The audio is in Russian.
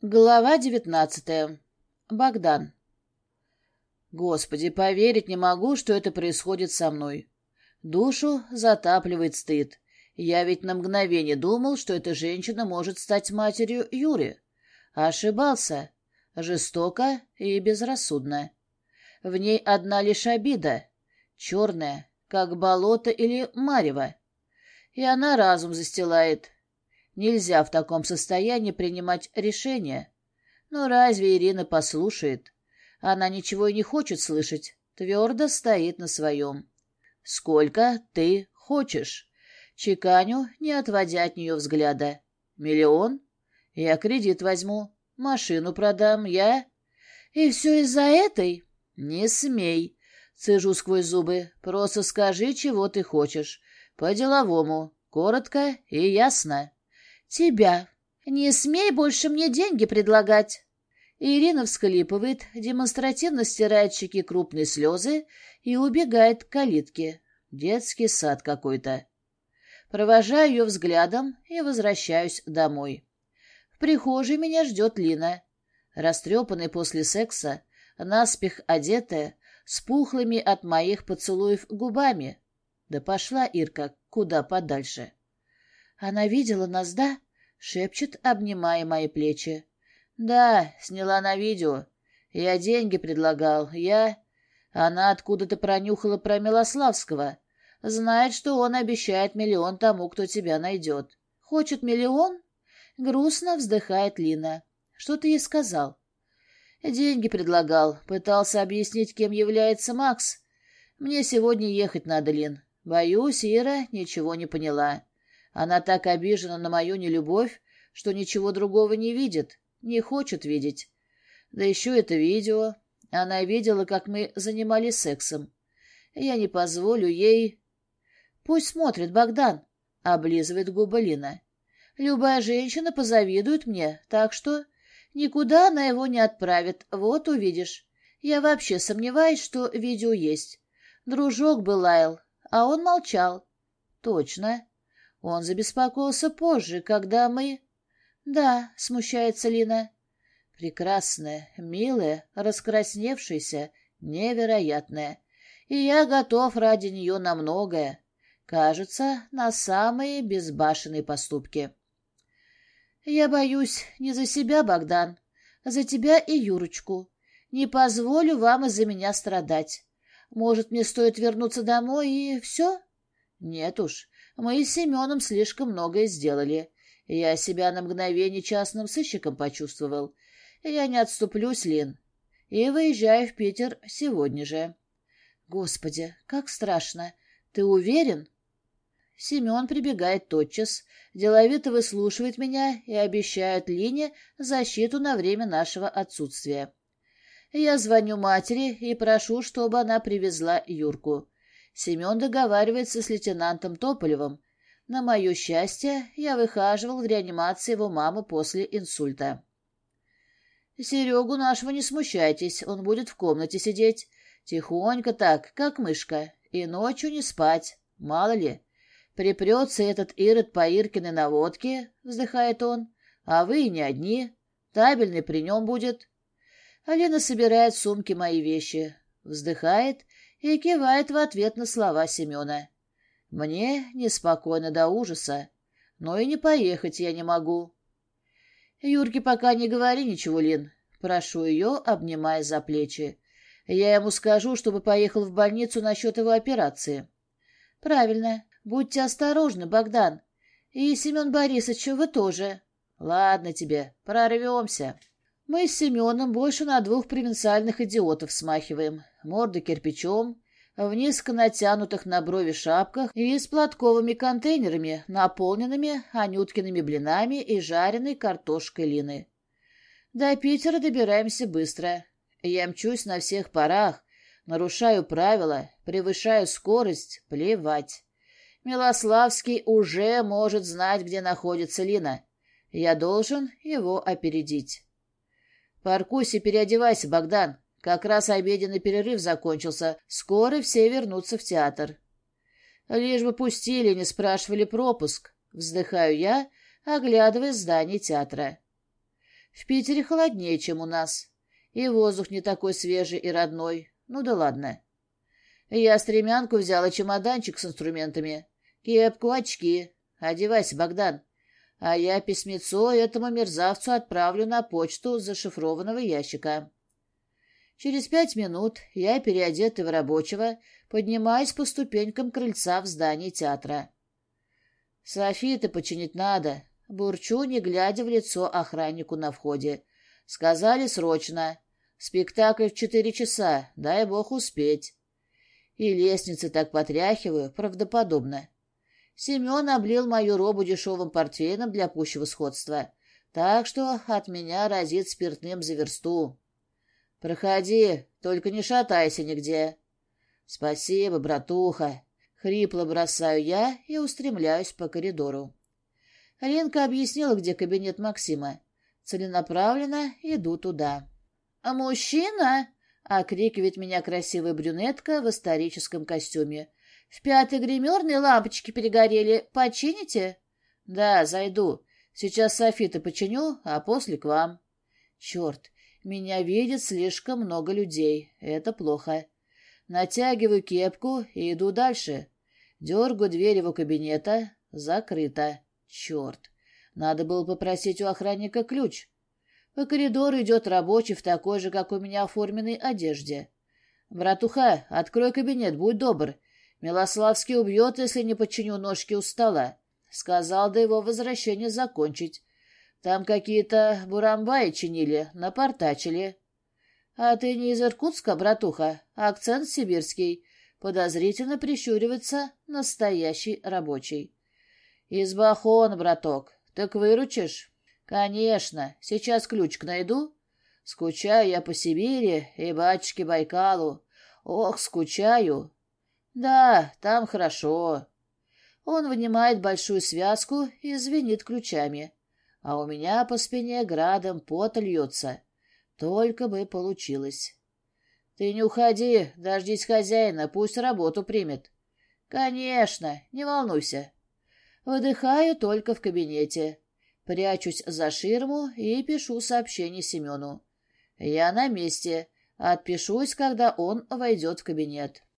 Глава девятнадцатая. Богдан. Господи, поверить не могу, что это происходит со мной. Душу затапливает стыд. Я ведь на мгновение думал, что эта женщина может стать матерью Юри. Ошибался. Жестоко и безрассудно. В ней одна лишь обида. Черная, как болото или марево. И она разум застилает, Нельзя в таком состоянии принимать решения. Но разве Ирина послушает? Она ничего и не хочет слышать, твердо стоит на своем. «Сколько ты хочешь?» Чеканю, не отводя от нее взгляда. «Миллион? Я кредит возьму, машину продам, я...» «И все из-за этой?» «Не смей!» Цежу сквозь зубы. «Просто скажи, чего ты хочешь. По-деловому, коротко и ясно». «Тебя. Не смей больше мне деньги предлагать». Ирина всхлипывает, демонстративно стирает щеки крупные слезы и убегает к калитке. Детский сад какой-то. Провожаю ее взглядом и возвращаюсь домой. В прихожей меня ждет Лина. Растрепанная после секса, наспех одетая, с пухлыми от моих поцелуев губами. Да пошла Ирка куда подальше. Она видела нас, да? Шепчет, обнимая мои плечи. Да, сняла на видео. Я деньги предлагал. Я... Она откуда-то пронюхала про Милославского. Знает, что он обещает миллион тому, кто тебя найдет. Хочет миллион? Грустно вздыхает Лина. Что ты ей сказал? Деньги предлагал. Пытался объяснить, кем является Макс. Мне сегодня ехать надо, Лин. Боюсь, Ира ничего не поняла. Она так обижена на мою нелюбовь, что ничего другого не видит, не хочет видеть. Да еще это видео. Она видела, как мы занимались сексом. Я не позволю ей... Пусть смотрит Богдан, — облизывает губы Лина. Любая женщина позавидует мне, так что никуда она его не отправит, вот увидишь. Я вообще сомневаюсь, что видео есть. Дружок был лаял, а он молчал. Точно. Он забеспокоился позже, когда мы... Да, смущается Лина. Прекрасная, милая, раскрасневшаяся, невероятная. И я готов ради нее на многое. Кажется, на самые безбашенные поступки. Я боюсь не за себя, Богдан, а за тебя и Юрочку. Не позволю вам из-за меня страдать. Может, мне стоит вернуться домой и все? Нет уж, мы с Семеном слишком многое сделали. Я себя на мгновение частным сыщиком почувствовал. Я не отступлюсь, Лин. И выезжаю в Питер сегодня же. Господи, как страшно. Ты уверен? Семен прибегает тотчас, деловито выслушивает меня и обещает Лине защиту на время нашего отсутствия. Я звоню матери и прошу, чтобы она привезла Юрку. Семен договаривается с лейтенантом Тополевым. На мое счастье, я выхаживал в реанимации его маму после инсульта. Серегу нашего не смущайтесь, он будет в комнате сидеть. Тихонько так, как мышка, и ночью не спать, мало ли. Припрется этот Ирод по Иркиной наводке, вздыхает он, а вы не одни, табельный при нем будет. Алина собирает в сумки мои вещи, вздыхает и кивает в ответ на слова Семена. Мне неспокойно до ужаса, но и не поехать я не могу. Юрке пока не говори ничего, Лин. Прошу ее, обнимая за плечи. Я ему скажу, чтобы поехал в больницу насчет его операции. Правильно. Будьте осторожны, Богдан. И, Семен Борисович, вы тоже. Ладно тебе, прорвемся. Мы с Семеном больше на двух провинциальных идиотов смахиваем. Морды кирпичом, в низко натянутых на брови шапках и с платковыми контейнерами, наполненными анюткиными блинами и жареной картошкой лины. До Питера добираемся быстро. Я мчусь на всех парах, нарушаю правила, превышаю скорость, плевать. Милославский уже может знать, где находится Лина. Я должен его опередить. «Паркуйся переодевайся, Богдан. Как раз обеденный перерыв закончился. Скоро все вернутся в театр». «Лишь бы пустили, не спрашивали пропуск», — вздыхаю я, оглядывая здание театра. В Питере холоднее, чем у нас. И воздух не такой свежий и родной. Ну да ладно. Я стремянку взяла чемоданчик с инструментами. Кепку, очки. Одевайся, Богдан. А я письмецо этому мерзавцу отправлю на почту зашифрованного ящика. Через пять минут я, переодетый в рабочего, поднимаюсь по ступенькам крыльца в здании театра. Софи-то починить надо. Бурчу, не глядя в лицо охраннику на входе. Сказали срочно. Спектакль в четыре часа, дай бог успеть. И лестницы так потряхиваю, правдоподобно. Семен облил мою робу дешевым портфелем для пущего сходства, так что от меня разит спиртным за версту. Проходи, только не шатайся нигде. Спасибо, братуха. Хрипло бросаю я и устремляюсь по коридору. Ленка объяснила, где кабинет Максима. Целенаправленно иду туда. «А мужчина?» — окрикивает меня красивая брюнетка в историческом костюме. «В пятой гримерной лампочки перегорели. Почините?» «Да, зайду. Сейчас Софита починю, а после к вам». «Черт, меня видит слишком много людей. Это плохо. Натягиваю кепку и иду дальше. Дергаю дверь его кабинета. Закрыто. Черт. Надо было попросить у охранника ключ. По коридору идет рабочий в такой же, как у меня, оформленной одежде. «Братуха, открой кабинет, будь добр. Милославский убьет, если не подчиню ножки у стола». Сказал до его возвращения закончить. Там какие-то бурамбаи чинили, напортачили. А ты не из Иркутска, братуха, акцент сибирский. Подозрительно прищуривается настоящий рабочий. Из Бахон, браток. Так выручишь? Конечно. Сейчас ключик найду. Скучаю я по Сибири и батюшке Байкалу. Ох, скучаю. Да, там хорошо. Он вынимает большую связку и звенит ключами а у меня по спине градом пот льется. Только бы получилось. Ты не уходи, дождись хозяина, пусть работу примет. Конечно, не волнуйся. Выдыхаю только в кабинете. Прячусь за ширму и пишу сообщение Семену. Я на месте. Отпишусь, когда он войдет в кабинет.